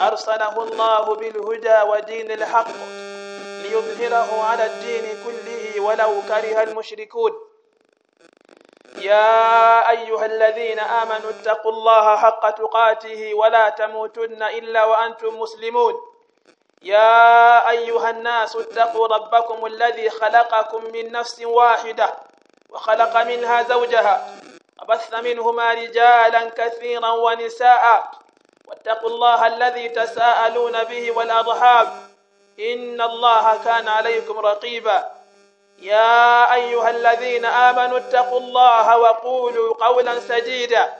أرسله الله بالهدى ودين الحق ليظهره على الدين كله ولو كره المشركون. يا أيها الذين آمنوا اتقوا الله حق تقاته ولا تموتن إلا وأنتم مسلمون. يا أيها الناس اتقوا ربكم الذي خلقكم من نفس واحدة وخلق منها زوجها وبث منهما رجالا كثيرا ونساء واتقوا الله الذي تساءلون به والأضحاب إن الله كان عليكم رقيبا. يا أيها الذين آمنوا اتقوا الله وقولوا قولا سديدا.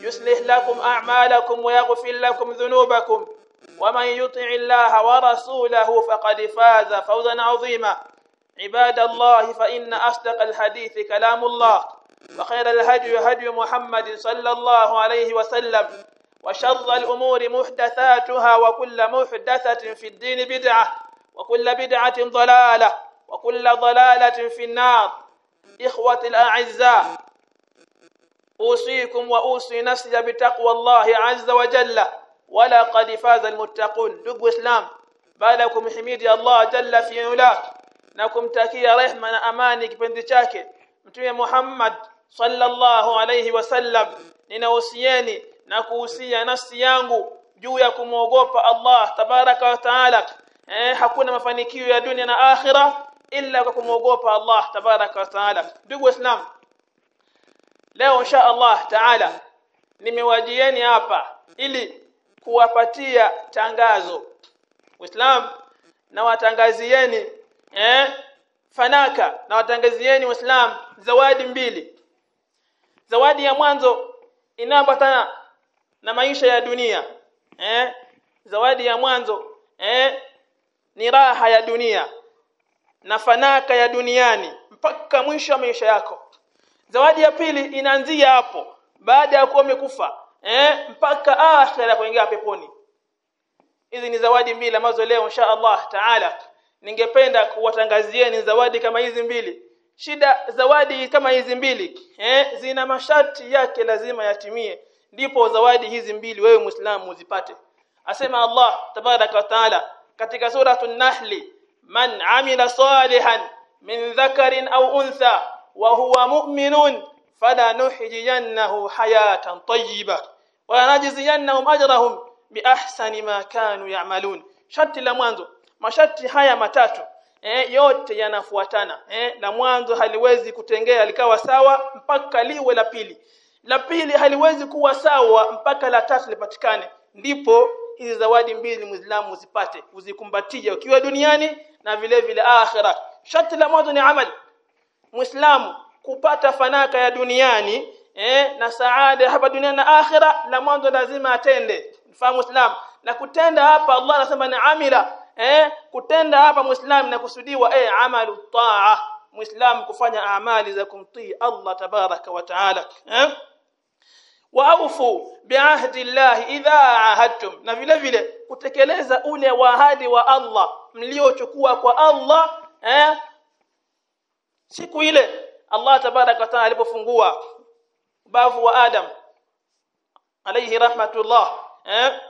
يصلح لكم أعمالكم ويغفر لكم ذنوبكم. ومن يطع الله ورسوله فقد فاز فوزا عظيما. عباد الله فإن أصدق الحديث كلام الله وخير الهدي هدي محمد صلى الله عليه وسلم. وشر الأمور محدثاتها وكل محدثة في الدين بدعة وكل بدعة ضلالة وكل ضلالة في النار. إخوة الأعزاء أوصيكم وأوصي نفسي بتقوى الله عز وجل. ولا قد فاز المتقون. دقوا إسلام. بالكم حميد الله جل في علاه. نكم تكي رحمة أمانك بندشاك متوية محمد صلى الله عليه وسلم. لنوصياني na kuhusia nafsi yangu juu ya kumwogopa Allah tabaraka wa taala. Eh, hakuna mafanikio ya dunia na akhira illa kwa kumwogopa Allah tabaraka wa taala. Ndugu waislamu leo insha Allah taala nimewajieni hapa ili kuwapatia tangazo. Uislamu na watangazieni eh fanaka na watangazieni Uislamu zawadi mbili. Zawadi ya mwanzo inaambatana na maisha ya dunia eh? Zawadi ya mwanzo eh? Ni raha ya dunia na fanaka ya duniani mpaka mwisho wa maisha yako. Zawadi ya pili inaanzia hapo baada ya kuwa umekufa eh? Mpaka akhira kuingia peponi. Hizi ni zawadi mbili ambazo leo insha Allah taala ningependa kuwatangazieni zawadi kama hizi mbili. Shida zawadi kama hizi mbili eh? Zina masharti yake lazima yatimie ndipo zawadi hizi mbili wewe muislamu uzipate. Asema Allah tabaraka wa taala katika suratul nahli man amila salihan min dhakarin au untha wa huwa mu'minun fala nuhyiyannahu hayatan tayyiba wa lanajziyannahum ajrahum bi ahsani ma kanu ya'malun. Sharti la mwanzo masharti haya matatu eh, yote yanafuatana eh, la mwanzo haliwezi kutengea likawa sawa mpaka liwe la pili la pili haliwezi kuwa sawa mpaka la tatu lipatikane. Ndipo hizi zawadi mbili muislamu uzipate uzikumbatie ukiwa duniani na vile vile akhira. Sharti la mwanzo ni amali. Muislamu kupata fanaka ya duniani eh, na saada hapa duniani na akhira la mwanzo lazima atende. Mfahamu muislamu? Na kutenda hapa Allah anasema ni amila eh kutenda hapa muislam na kusudiwa eh amalu taa. Muislam kufanya amali za kumtii Allah tabaraka wa taala eh waaufu biahdi Allah idha ahadtum na vile vile kutekeleza ule waahadi wa Allah mliochukua kwa Allah eh siku ile Allah tabaraka wa taala alipofungua bavu wa Adam alayhi rahmatullah eh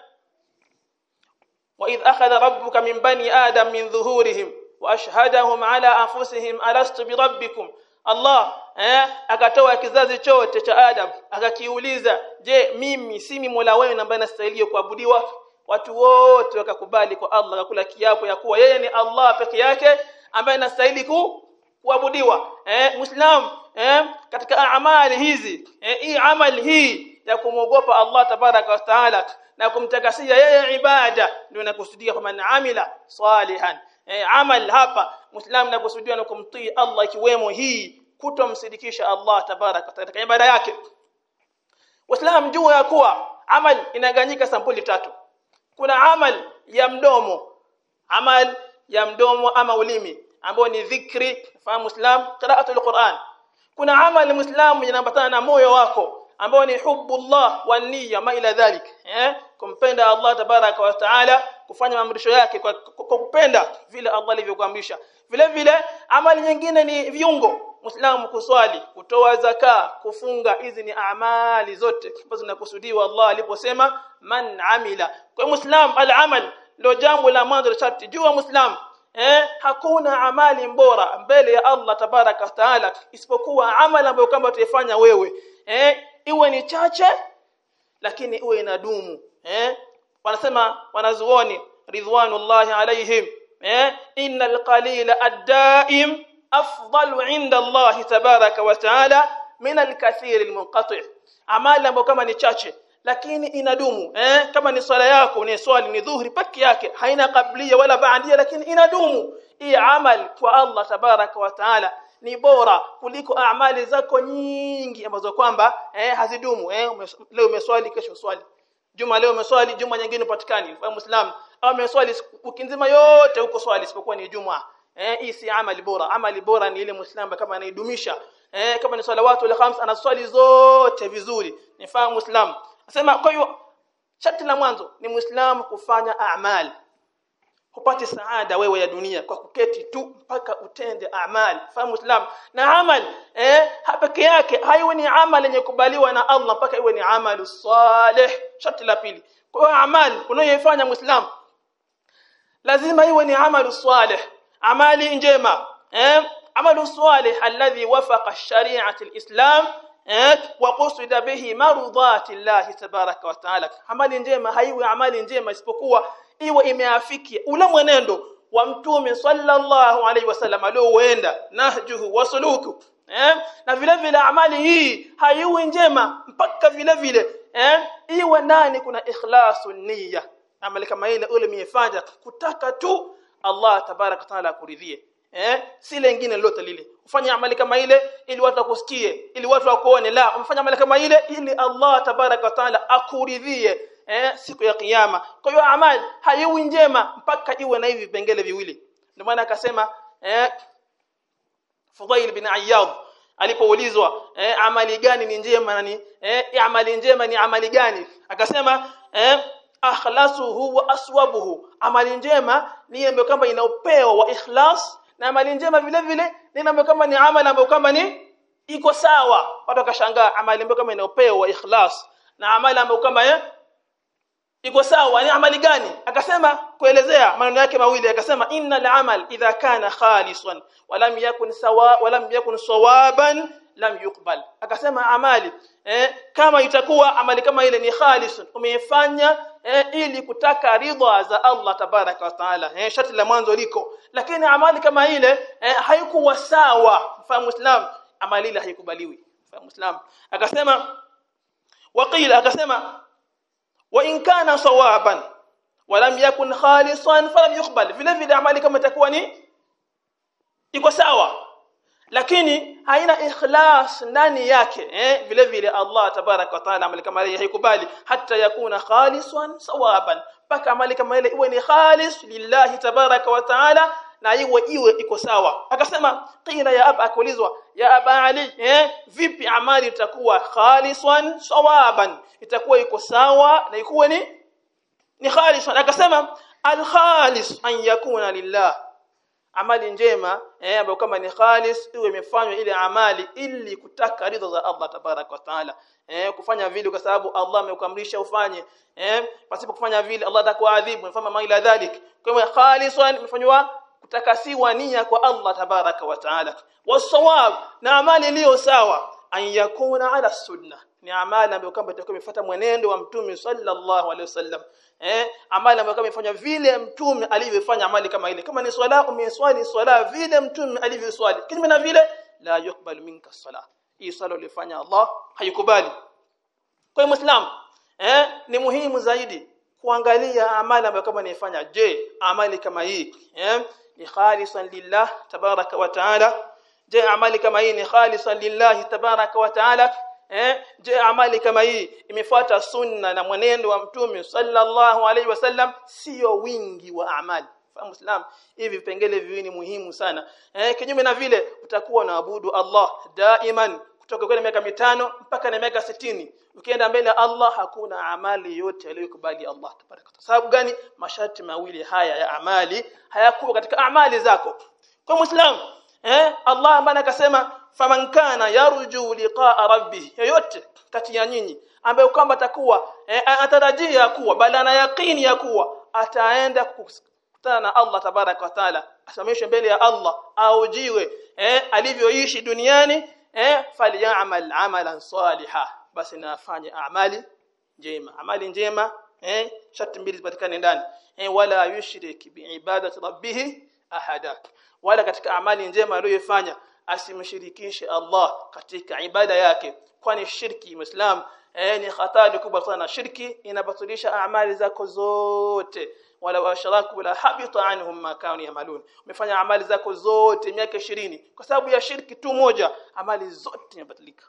وإذ أخذ ربك من بني آدم من ظهورهم وأشهدهم على أنفسهم ألست بربكم Allah eh akatoa kizazi chote cha Adam akakiuliza je mimi si Mola wenu ambaye nastahili kuabudiwa? Watu wote wakakubali kwa Allah akakula kiapo ya kuwa yeye ni Allah peke yake ambaye anastahili ku kuabudiwa. Eh muislam eh katika amali hizi eh hii amali hii ya kumwogopa Allah tabaraka wa taala na kumtakasia yeye ibada ndio nakusudia kwa maana amila salihan eh, amal hapa muislam nakusudia na kumtii Allah ikiwemo hii kutomsidikisha Allah tabaraka katika ibada yake. Waislamu jua ya kuwa amal inaganyika sampuli tatu. Kuna amal ya mdomo amal ya mdomo ama ulimi ambao ni dhikri fahamu islam qira'atul quran. Kuna amali muislamu inaambatana na moyo wako ambao ni hubbullah wa niyya ma ila dhalik eh kumpenda Allah tabaraka wa taala kufanya maamrisho yake kwa, kwa kupenda vile Allah alivyokuamrisha. Vile vile amali nyingine ni viungo. Muislamu kuswali kutoa zaka kufunga hizi ni amali zote ambazo zinakusudiwa Allah aliposema man amila. Kwa Muislamu al-amal ndio jambo la mwanzo la sharti. Jua Muislamu eh hakuna amali bora mbele ya Allah tabaraka taala isipokuwa amali ambayo kama utaifanya wewe. Eh iwe ni chache lakini iwe inadumu. Eh wanasema wanazuoni ridwanullahi alaihim eh innal qalila ad-daim afdalu inda Allah tabaraka wa taala min al-kathir amali ambayo kama ni chache lakini inadumu eh kama ni swala yako ni swali ni dhuhri peke yake haina kablia wala baadia lakini inadumu. Hii amal kwa Allah tabaraka wa taala ni bora kuliko amali zako nyingi ambazo kwamba eh hazidumu eh leo umeswali kesho swali juma leo umeswali juma nyingine upatikani kwa muislam au umeswali ukinzima nzima yote huko swali isipokuwa ni juma. Eh hii si amali bora. Amali bora ni ile muislam kama anaidumisha. Eh kama ni swala watu al khams anaswali zote vizuri. Ni fahamu muislam. Nasema kwa hiyo sharti la mwanzo ni Muislam kufanya amali Upate saada wewe ya dunia kwa kuketi tu mpaka utende amali. Fahamu Muislam. Na amali eh peke yake haiwe ni amali yenye kubaliwa na Allah mpaka iwe ni amalu salih. Sharti la pili. Kwa hiyo amali unayoifanya Muislamu lazima iwe ni amalu salih. Amali njema. Eh amalu salih alladhi wafaqa shari'ati al-Islam وقصد به مرضات الله تبارك وتعالى amali njema haiwi amali njema isipokuwa iwe imeafiki ule mwenendo wa mtume sallallahu alaihi wasallam alioenda nahjuhu wa suluku eh? Na vile vile amali hii haiwi njema mpaka vile vile eh? Iwe nani kuna ikhlasu niyya. Amali kama ile ule miefanya kutaka tu Allah tabarak taala akuridhie eh? Si lengine lolote lile. Ufanye amali kama ile ili watu wakusikie ili watu wakuone. La umfanye amali kama ile ili Allah tabarak taala akuridhie eh siku ya kiyama. Kwa hiyo amali haiwi njema mpaka iwe na hivi vipengele viwili. Ndio maana akasema eh Fudail bin Ayyad alipoulizwa eh, amali gani ni njema na ni eh, amali njema ni amali gani? Akasema eh, akhlasuhu wa aswabuhu. Amali njema ni ambayo kama ina upeo wa ikhlas na amali njema vile vile ni ambayo kama ni amali ambayo kama ni iko sawa. Watu wakashangaa amali ambayo kama ina upeo wa ikhlas na amali ambayo kama eh, iko sawa ni amali gani? Akasema kuelezea maneno yake mawili akasema innal amal idha kana khalisan walam yakun sawa walam yakun sawaban lam yuqbal. Akasema amali eh, kama itakuwa amali kama ile ni khalisun umeifanya eh, ili kutaka ridha za Allah tabaraka wa taala eh, sharti la mwanzo liko. Lakini amali kama ile eh, haikuwa sawa. Mfahamu muislam amali ile haikubaliwi. Mfahamu muislam akasema waqila akasema wa in kana sawaban walam yakun khalisan falam yuqbal. Vile vile amali kama itakuwa ni iko sawa. Lakini haina ikhlas ndani yake eh vile vile Allah tabarak wa taala amali kama ile haikubali. Hata yakuna khalisan sawaban paka amali kama ile iwe ni khalis lillahi tabarak wa taala na iwe iwe iko sawa. Akasema qila ya aba akaulizwa ya aba ali eh vipi amali itakuwa khalisan sawaban? Itakuwa iko sawa na ikuwe ni ni khalisan. Akasema al khalis an yakuna lillah. Amali njema eh ambayo kama ni khalis iwe imefanywa ile amali ili kutaka ridha za Allah tabarak wa taala. Eh kufanya vile kwa sababu Allah amekuamrisha ufanye. Eh pasipo kufanya vile Allah atakuadhibu mfano mali dhalik. Kwa hiyo khalisan imefanywa kutakasiwa nia kwa Allah tabaraka wa taala. Wasawab na amali iliyo sawa. An ala sunna. Ni amali ambayo kama itakuwa imefuata mwenendo wa mtume sallallahu alaihi wasallam eh amali ambayo kama imefanya vile mtume alivyofanya amali kama ile. Kama ni swala umeswali swala vile mtume alivyoswali. Kinyume na vile la yukbal minka sala hii swala ulifanya Allah haikubali. Kwa muislam eh ni muhimu zaidi kuangalia amali ambayo kama naifanya je amali kama hii eh ni khalisan lillah tabaraka wa taala. Je amali kama hii ni khalisan lillah tabaraka wa taala? Eh je amali kama hii imefuata sunna na mwenendo wa mtume sallallahu alaihi wasallam sio wingi wa amali. Fahamu islam hivi vipengele viwili muhimu sana. Eh kinyume na vile utakuwa unaabudu Allah daiman kutoka kwa miaka mitano mpaka na miaka sitini. Ukienda mbele ya Allah hakuna amali yote aliyokubali Allah tabaraka sababu gani? Masharti mawili haya ya amali hayakuwa katika amali zako. Kwa muislam eh Allah ambaye akasema faman kana yarju liqa'a rabbih yoyote kati ya nyinyi ambaye kwamba atakuwa eh, atarajia kuwa bali ana yakini ya kuwa ataenda kukutana na Allah tabaraka wa taala asamishwe mbele ya Allah aujiwe eh, alivyoishi duniani eh falyamal amalan saliha. Basi nafanye afanye amali njema. Amali njema eh sharti mbili zipatikane ndani. Eh wala yushrik biibadati rabbih ahada. Wala katika amali njema aliyofanya asimshirikishe Allah katika ibada yake kwani shirki muislam eh ni hatari kubwa sana. Shirki inabatilisha amali zako zote. Wala washaraku la habita anhum ma kanu yamalun. Umefanya amali zako zote miaka 20 kwa sababu ya shirki tu moja amali zote zinabatilika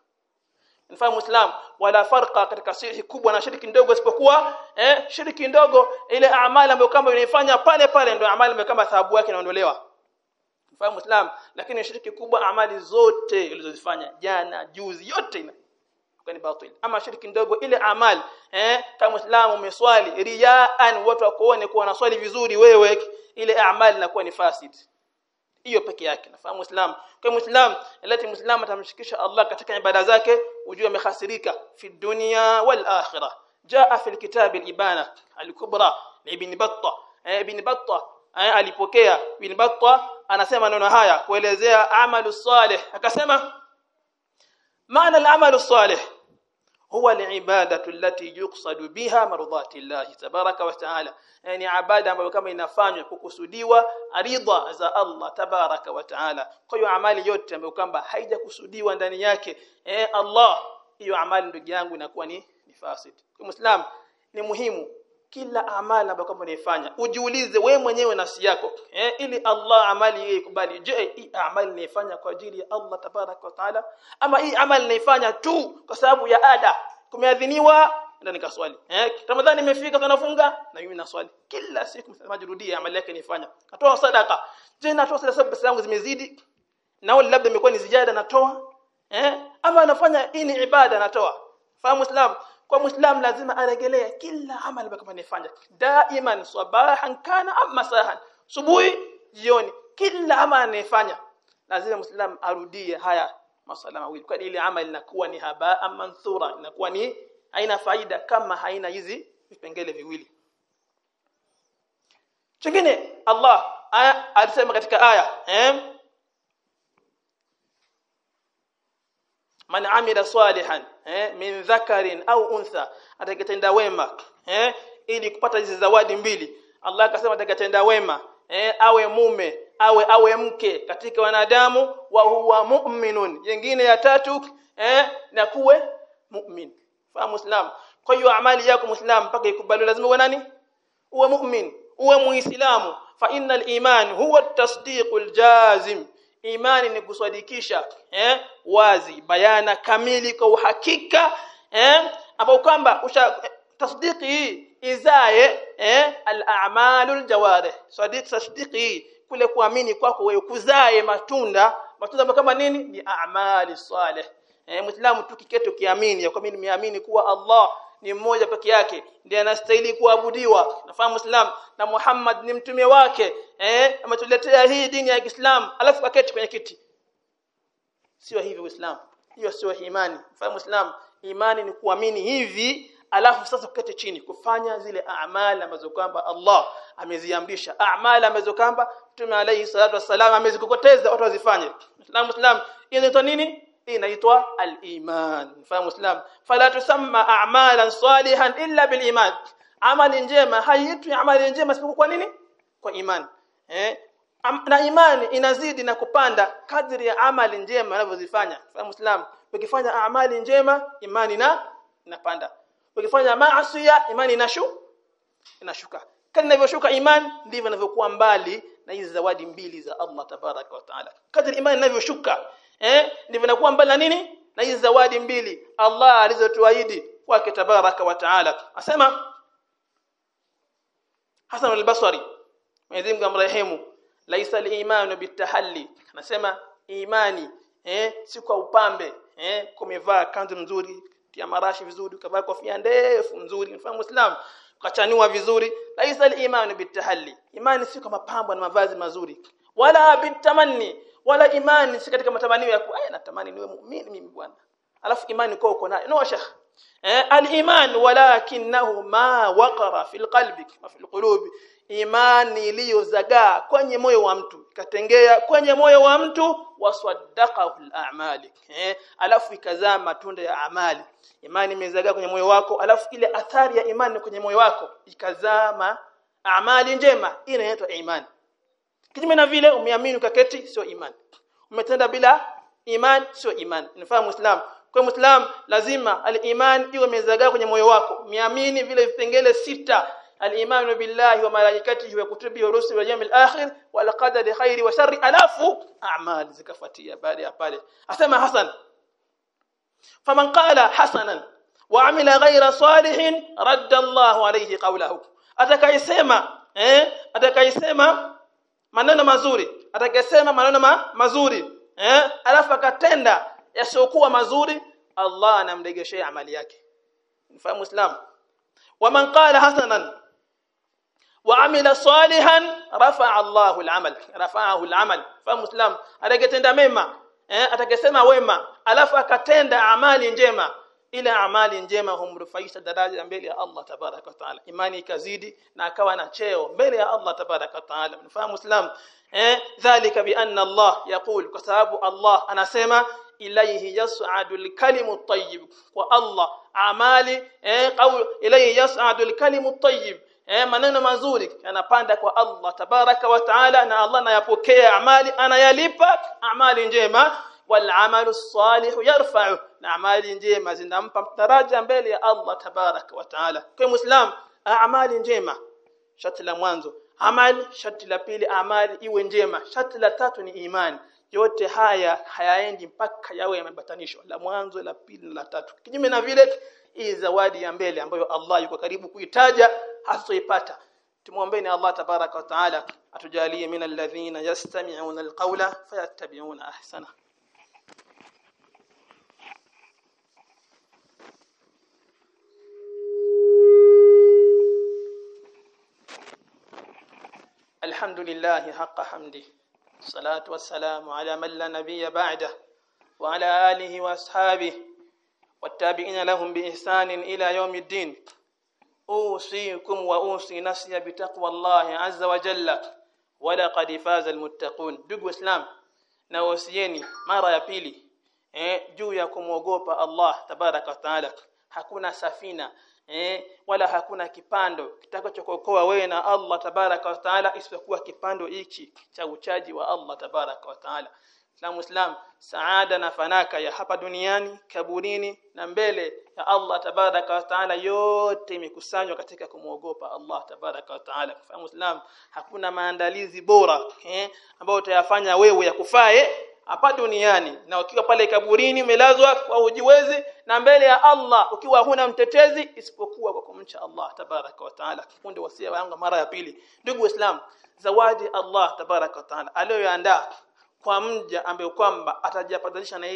Mfahamu Muislam wala farqa katika shirki kubwa na shirki ndogo isipokuwa eh shirki ndogo ile amali ambayo kama unaifanya pale pale ndio amali ambayo kama thawabu yake inaondolewa. Mfahamu Muislam lakini shirki kubwa amali zote ulizozifanya jana juzi yote ina ni batil ama shirki ndogo ile amali eh kama muislamu umeswali riyaan watu wakuone kuwa naswali vizuri wewe ile amali inakuwa ni fasid. Hiyo peke yake nafahamu muislamu. Kwa muislamu alati muislamu atamshikisha Allah katika ibada zake ujue amehasirika fi dunya wal akhirah. Jaa fi alkitab alibana alkubra ibn battah ibn batta alipokea. Ibn batta anasema neno haya kuelezea amalu salih. Akasema al-amalu salih huwa al-ibadatu allati yuqsadu biha mardati Allah tabaraka wa taala yani ibada ambayo kama inafanywa kukusudiwa ridha za Allah tabaraka wa taala kwa hiyo amali yote ambayo kwamba haijakusudiwa ndani yake eh Allah hiyo amali ndugu yangu inakuwa ni ni fasid kwa muislam ni muhimu kila amali ambayo kama unaifanya ujiulize we mwenyewe nafsi yako eh, ili Allah amali yeye ikubali. Je hii amali naifanya kwa ajili ya Allah tabarak wa taala ama hii amali naifanya tu kwa sababu ya ada? Kumeadhiniwa? Ndio nikaswali. Eh Ramadhani imefika tunafunga na mimi naswali. Kila siku msamajirudia amali yake nifanya natoa sadaka. Je natoa sadaka sababu pesa yangu zimezidi? Na labda imekuwa ni ziada natoa. Eh ama anafanya hii ni ibada natoa. Fahamu islam kwa muislam lazima aregelea kila amali kama daiman sabahan kana am subuhi jioni kila amali anayefanya lazima muislam arudie haya masala mawili. Kwa ile amali inakuwa ni haba manthura inakuwa ni haina faida kama haina hizi vipengele viwili. Chingine Allah alisema katika aya eh? Man amila salihan eh, min dhakarin au untha atakayetenda wema eh, ili kupata hizi zawadi mbili. Allah akasema atakayetenda wema eh, awe mume awe awe mke katika wanadamu wa huwa mu'minun. Nyingine ya tatu eh, na kuwe mu'min. Fahamu islam kwa hiyo amali yako muislam mpaka ikubali lazima uwe nani? Uwe mu'min uwe muislamu. Fa innal iman huwa at-tasdiqul jazim imani ni kuswadikisha eh wazi bayana kamili kwa uhakika eh ambao kwamba tasdiki hii izae eh al-a'malul jawarih. Sadiq tasdiki kule kuamini kwako wewe kuzae matunda matunda kama nini? Ni a'mali salih. Eh muislamu tukiketi kiamini kwa mimi nimeamini kuwa Allah ni mmoja peke yake ndiye anastahili kuabudiwa. Nafahamu Islam na Muhammad ni mtume wake eh ametuletea hii dini ya Kiislamu alafu aketi kwenye kiti. Sio hivi Uislamu hiyo sio imani. Fahamu Islam imani ni kuamini hivi alafu sasa ukete chini kufanya zile a'mali ambazo kwamba Allah ameziamrisha. A'mali ambazo kwamba Mtume alayhi salatu wasallam amezikokoteza watu wazifanye. Islam Islam inaitwa nini inaitwa al-iman. Fahamu Islam fala tusamma a'malan salihan illa bil iman. Amali njema haiitwi amali njema sipo kwa nini? Kwa imani eh? Na imani inazidi na kupanda kadri ya amali njema unavyozifanya. Fahamu Islam ukifanya amali njema imani na inapanda. Ukifanya maasi imani inashu inashuka. Kadri inavyoshuka imani ndivyo inavyokuwa mbali na hizi zawadi mbili za Allah tabaraka wa taala. Kadri imani inavyoshuka eh? Ndivyo inakuwa mbali na nini? Na hizi zawadi mbili. Allah alizotuahidi kwake tabaraka wa taala. Asema Hasan al-Basri Mwenyezi Mungu amrehemu laisa al-imanu bitahalli anasema imani eh? Si kwa upambe eh? Kumevaa kanzu nzuri tia marashi vizuri ukavaa kofia ndefu nzuri. Mfano muislamu ukachanua vizuri. Laisa al-imanu bitahalli imani si kwa mapambo na mavazi mazuri. Wala bitamanni wala imani si katika matamanio ya kuwa natamani niwe muumini mimi bwana. Alafu imani kwa uko nayo. No shekh eh, al-iman walakinahu ma waqara fil qalbi wa fil qulubi. Imani iliyozagaa kwenye moyo wa mtu ikatengea kwenye moyo wa mtu waswaddaqahu al-a'mali eh, alafu ikazaa matunda ya amali. Imani imezagaa kwenye moyo wako alafu ile athari ya imani kwenye moyo wako ikazaa amali njema. Inaitwa imani kinyume na vile umeamini ukaketi sio imani. Umetenda bila imani sio imani. Unafahamu muislam. Kwa muislam lazima al-iman iwe imezagaa kwenye moyo wako. Umeamini vile vipengele sita. Al-iman billahi wa malaikatihi wa kutubihi wa rusuli wa jamil akhir wal qadari khairi wa sharri alafu a'mal zikafuatia baada ya pale. Asema hasan faman qala hasanan wa amila ghayra salihin radda Allahu alayhi qawlahu. Atakayesema eh atakayesema maneno mazuri atakayesema maneno ma, mazuri eh alafu akatenda yasiokuwa mazuri Allah anamregeshea amali yake mfahamu islam waman qala hasanan rafa'a Allahu al-amal rafa'ahu al-amal fahamu islam atakayetenda mema eh atakayesema wema alafu akatenda amali njema ile amali njema humrufaisha daraja mbele ya Allah tabaraka wa taala. Imani ikazidi na akawa na cheo mbele ya Allah tabaraka wa taala. Mfahamu islam eh dhalika bi anna Allah yaqul kwa sababu Allah anasema ilayhi yas'adu al-kalimu at-tayyib. Wa Allah amali eh qaul ilayhi yas'adu al-kalimu at-tayyib eh maneno mazuri yanapanda kwa Allah tabaraka wa taala na Allah anayapokea amali anayalipa amali njema. Wal amalu salih yarfa'u na amali njema zinampa mtaraja mbele ya Allah tabaraka wa taala. Kwa muislam amali njema shati la mwanzo. Amali shati la pili amali iwe njema. Shati la tatu ni imani. Yote haya hayaendi mpaka yawe yamebatanishwa. La mwanzo la pili la tatu. Kinyume na vile hii zawadi ya mbele ambayo Allah yuko karibu kuitaja hasoipata tumuombeeni Allah tabaraka wa taala atujalie min alladhina yastami'una alqawla fayattabi'una ahsana الحمد لله حق حمده. الصلاة والسلام على من لا نبي بعده وعلى آله وأصحابه والتابعين لهم بإحسان إلى يوم الدين. أوصيكم وأوصي نفسي بتقوى الله عز وجل. ولقد فاز المتقون. Ndugu islam na wasieni mara ya pili. Eh juu tabaraka wa taala. Hakuna safina. Eh wala hakuna kipando kitakachokuokoa wewe na Allah tabaraka wa taala isipokuwa kipando hichi cha uchaji wa Allah tabaraka wa taala. Islam Islam saada na fanaka ya hapa duniani kaburini na mbele ya Allah tabaraka wa taala yote imekusanywa katika kumwogopa Allah tabaraka wa taala. Kwa hakuna maandalizi bora eh ambayo utayafanya wewe ya kufae hapa duniani na ukiwa pale kaburini umelazwa kwa ujiwezi na mbele ya Allah ukiwa huna mtetezi isipokuwa kwa kumcha Allah tabaraka wa taala. Kundi wasia wangu mara ya pili. Ndugu waislamu zawadi Allah tabaraka wa taala aliyoandaa kwa mja ambaye kwamba atajapatanisha na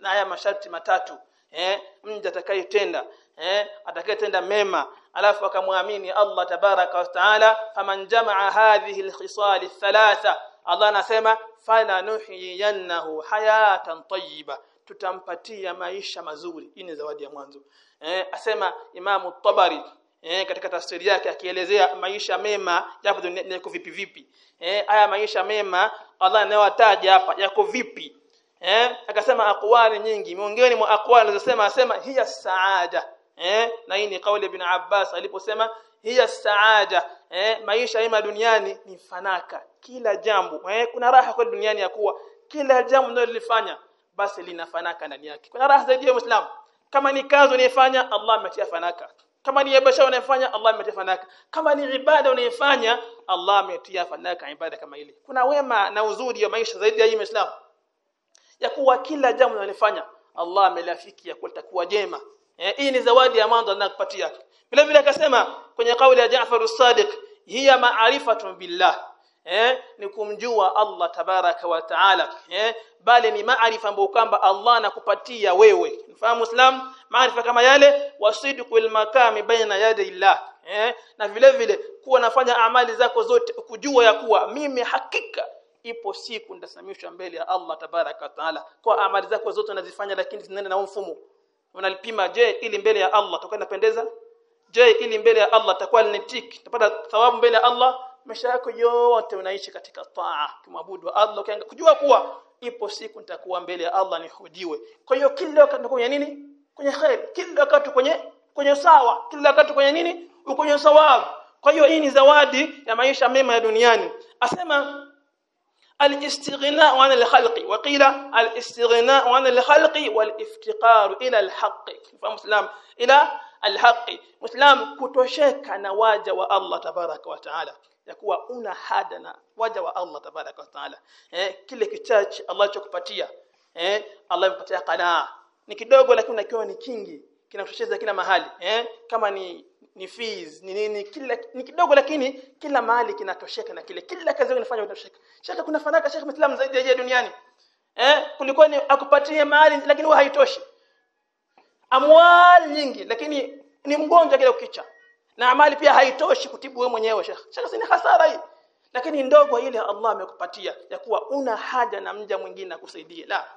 na haya masharti matatu eh mja atakayetenda eh atakayetenda mema alafu akamwamini Allah tabaraka wa taala faman jamaa hadhihi alkhisal thalatha Allah anasema fala nuhyiyannahu hayatan tayyiba. Tutampatia maisha mazuri. Hii ni zawadi ya mwanzo. Eh asema Imamu Tabari eh katika tafsiri yake akielezea maisha mema japo yako vipi vipi. Eh haya maisha mema Allah anayowataja hapa yako vipi? Eh akasema aqwali nyingi. Miongoni mwa aqwali alizosema asema hiya saada eh na hii ni kauli ibn Abbas aliposema hiya saada eh maisha hema duniani ni fanaka kila jambo. Eh kuna raha kwa duniani ya kuwa kila jambo unalolifanya basi lina fanaka ndani yake. Kuna raha zaidi ya Muislamu kama ni kazi unayofanya Allah ametia fanaka. Kama ni biashara unayofanya Allah ametia fanaka. Kama ni ibada unayofanya Allah ametia fanaka ibada kama ile. Kuna wema na uzuri wa maisha zaidi ya Muislamu ya kuwa kila jambo unalofanya Allah amelafiki ya kuwa jema. Eh, hii ni zawadi ya mwanzo anakupatia. Vile vile akasema kwenye kauli ya Jaafar as-Sadiq hiya ma'rifatun billah eh? Ni kumjua Allah tabaraka wa taala. Eh? Bali ni maarifa ambayo kwamba Allah anakupatia wewe. Mfahamu muslim maarifa kama yale wasidqul makami baina yadi Allah. Eh? Na vile vile kuwa nafanya amali zako zote kujua ya kuwa mimi hakika ipo siku ndasamishwa mbele ya Allah tabaraka wa taala. Kwa amali zako zote unazifanya lakini zinaenda na mfumo. Unalipima je ili mbele ya Allah tutakuwa inapendeza? Je ili mbele ya Allah takuwa ni tiki? Tapata thawabu mbele ya Allah maisha yako yote unaishi katika taa kumwabudu Allah ukianga kujua kuwa ipo siku nitakuwa mbele ya Allah nihudiwe kwa hiyo kila wakati kwenye nini kwenye khair kila wakati kwenye kwenye sawa kila wakati kwenye nini uko kwenye sawabu kwa hiyo hii ni zawadi ya maisha mema ya duniani asema الاستغناء عن الخلق وقيل الاستغناء عن الخلق والافتقار الى الحق فهم مسلم الى الحق مسلم kutosheka na waja wa Allah tabaraka wa taala ya kuwa una hada na waja wa Allah tabaraka wa taala. Eh kile kichache Allah chokupatia eh Allah mpatia qanaa ni kidogo lakini unakiwa ni kingi kinatosheza kila mahali. Eh kama ni ni fees ni nini kila ni kidogo lakini kila mahali kinatosheka na kile kila kazi unafanya unatosheka shaka kuna fanaka Sheikh Muislam zaidi ya duniani. Eh kulikuwa ni akupatie mahali lakini huwa haitoshi. Amwal nyingi lakini ni mgonjwa kile ukicha na amali pia haitoshi kutibu wewe mwenyewe Sheikh. Si ni hasara hii? Lakini ndogo ile Allah amekupatia ya kuwa una haja na mja mwingine akusaidie la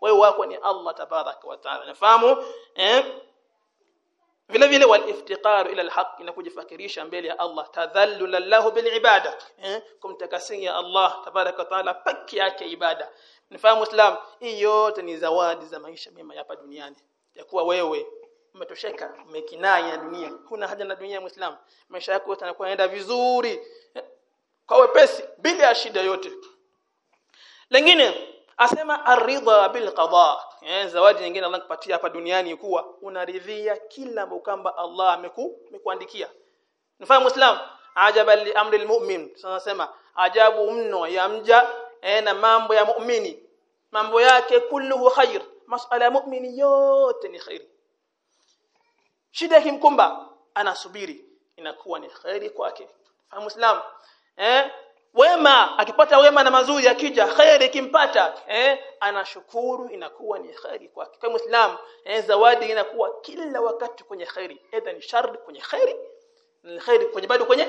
wewe wako ni Allah tabarak wa taala. Nafahamu eh? Vile vile waliftiqaru ila alhaq inakujifakirisha mbele ya Allah. Tadhallula lahu bilibada eh? Kumtakasia Allah tabarak wa taala peke yake ibada. Nifahamu islam hii yote ni zawadi za maisha mema hapa duniani. Ya kuwa wewe umetosheka umekinai na dunia. Huna haja na dunia muislamu. Maisha yako yote yanakuwa yanaenda vizuri. Kwa wepesi bila ya shida yote lingine asema aridha bil qada eh zawadi nyingine Allah kupatia hapa duniani kuwa unaridhia kila ambacho kwamba Allah ameku amekuandikia. Mfano muislam ajaba li amri almu'min tunasema ajabu mno ya mja eh, na mambo ya muumini mambo yake kulluhu khair. Masala ya muumini yote ni khairi shida kimkumba anasubiri inakuwa ni khairi kwake. Fahamu muislam eh wema akipata wema na mazuri akija khairi kimpata eh anashukuru inakuwa ni khairi kwake. Kwa muislam eh zawadi inakuwa kila wakati kwenye khairi aidha ni shar kwenye khairi ni khairi kwenye bado kwenye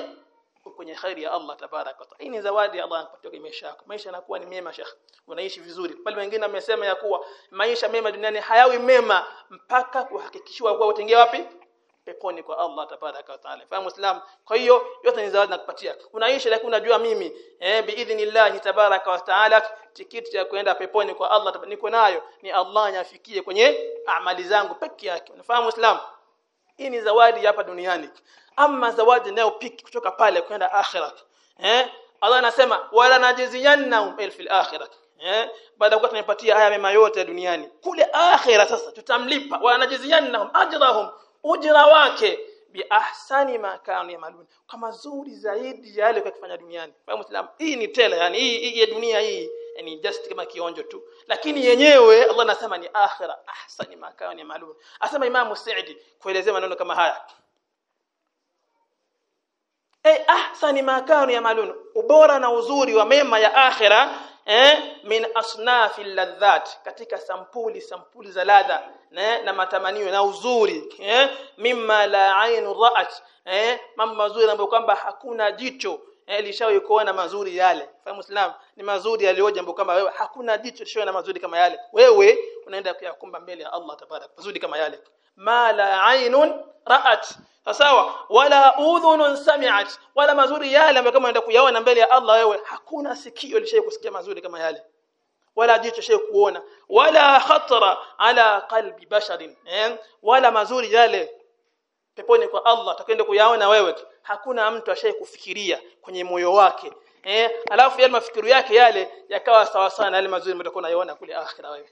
kwenye khairi ya Allah tabaraka wa taala. Hii ni zawadi Allah anakupatia kwenye maisha yako. Maisha yanakuwa ni mema shekh unaishi vizuri. Bali wengine wamesema ya kuwa maisha mema duniani hayawi mema mpaka kuhakikishiwa kuwa utengea wapi? Peponi kwa Allah tabaraka wa taala. Fahamu islam? Kwa hiyo yote ni zawadi nakupatia. Unaishi lakini unajua mimi eh biidhnillah tabaraka wa taala tikiti ya kwenda peponi kwa Allah niko nayo ni Allah anyafikie kwenye amali zangu peke yake. Unafahamu islam? Hii ni zawadi hapa duniani ama zawadi nayo piki kutoka pale kwenda akhirah eh? Allah anasema wala najziyannahum fil akhirah eh? Baada kwa tunapatia haya mema yote duniani kule akhirah sasa tutamlipa. Wala najziyannahum ajrahum ujira wake. Bi ahsani ma kanu yamalun kama zuri zaidi ya yale kufanya duniani. Kwa muislam hii ni tela yani hii hii ya dunia hii ni just kama kionjo tu. Lakini yenyewe Allah anasema ni akhira ahsani ma kanu yamalun. Asema Imam Saidi kuelezea maneno kama haya eh ahsani ma kanu yamalun ubora na uzuri wa mema ya akhira eh min asnafi ladhat katika sampuli sampuli za ladha eh, na matamanio na uzuri eh mimma la ainu ra'at eh mambo mazuri ambayo kwamba hakuna jicho eh, lishawahi kuona mazuri yale. Fahamu islam ni mazuri yaliyoje ambayo kama wewe hakuna jicho lishawahi na mazuri kama yale. Wewe unaenda kuyakumba mbele ya Allah tabarak mazuri kama yale ma la ainun ra'at. Sawa wala udhunun sami'at. Wala mazuri yale ambayo kama unaenda kuyaona mbele ya Allah wewe hakuna sikio lishaye kusikia mazuri kama yale. Wala jicho shay kuona. Wala khatara ala qalbi basharin eh? wala mazuri yale peponi kwa Allah atakwenda kuyaona wewe hakuna mtu ashaye kufikiria kwenye moyo wake eh? Alafu yale mafikiri yake yale yakawa sawa sana yale mazuri mtakuwa unayoona kule akhira wewe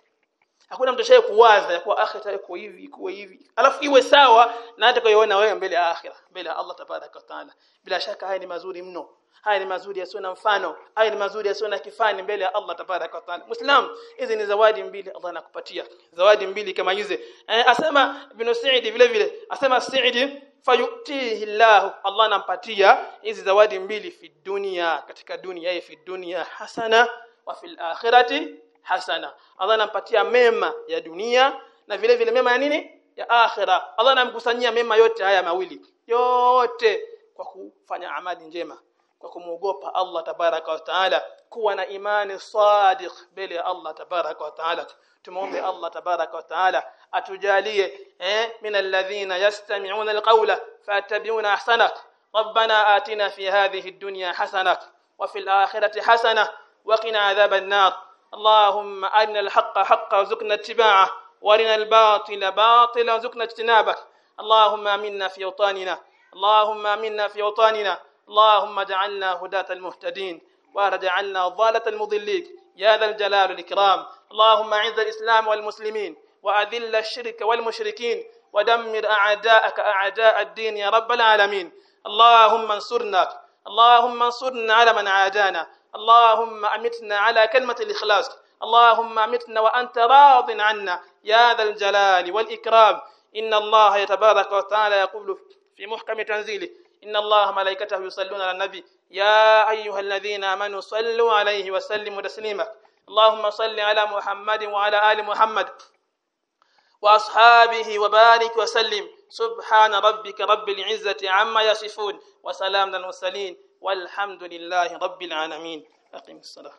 hakuna mtu shaye kuwaza ya kuwa akhira iko hivi iko hivi. Alafu iwe sawa na atakayoona wewe mbele ya akhira mbele ya Allah tabaraka taala. Bila shaka haya ni mazuri mno. Haya ni mazuri yasiyo na mfano. Haya ni mazuri yasiyo na kifani mbele ya Allah tabaraka taala. Muislam hizi ni zawadi mbili Allah anakupatia. Zawadi mbili kama hizi. Eh, asema ibn Sa'id vile vile. Asema Sa'id fayutihi Allah Allah anampatia hizi zawadi mbili fi dunia katika dunia fi dunia hasana wa fil akhirati hasana Allah anampatia mema ya dunia na vile vile mema ya nini ya akhira Allah anamkusanyia mema yote haya mawili yote kwa kufanya amali njema kwa kumuogopa Allah tabaraka wa taala kuwa na imani sadiq mbele ya Allah tabaraka wa taala tumuombe Allah tabaraka wa taala atujalie eh min alladhina yastami'una alqawla fattabi'una ahsana ربنا آتنا في هذه الدنيا حسنة وفي الآخرة حسنة وقنا عذاب النار اللهم أرنا الحق حقا وارزقنا اتباعه وأرنا الباطل باطلا وارزقنا اجتنابه. اللهم آمنا في أوطاننا اللهم آمنا في أوطاننا اللهم اجعلنا هداة المهتدين واجعلنا ضالة المضلين. يا ذا الجلال والإكرام. اللهم أعز الإسلام والمسلمين وأذل الشرك والمشركين ودمر أعداءك أعداء الدين يا رب العالمين. اللهم انصرنا اللهم انصرنا على من عادانا. اللهم أمتنا على كلمة الإخلاص. اللهم أمتنا وأنت راض عنا. يا ذا الجلال والإكرام. إن الله يتبارك وتعالى يقول في محكم تنزيله إن الله ملائكته يصلون على النبي. يا أيها الذين آمنوا صلوا عليه وسلموا تسليما. اللهم صل على محمد وعلى آل محمد وأصحابه وبارك وسلم. سبحان ربك رب العزة عما يصفون. وسلام على المرسلين. والحمد لله رب العالمين. أقم الصلاة.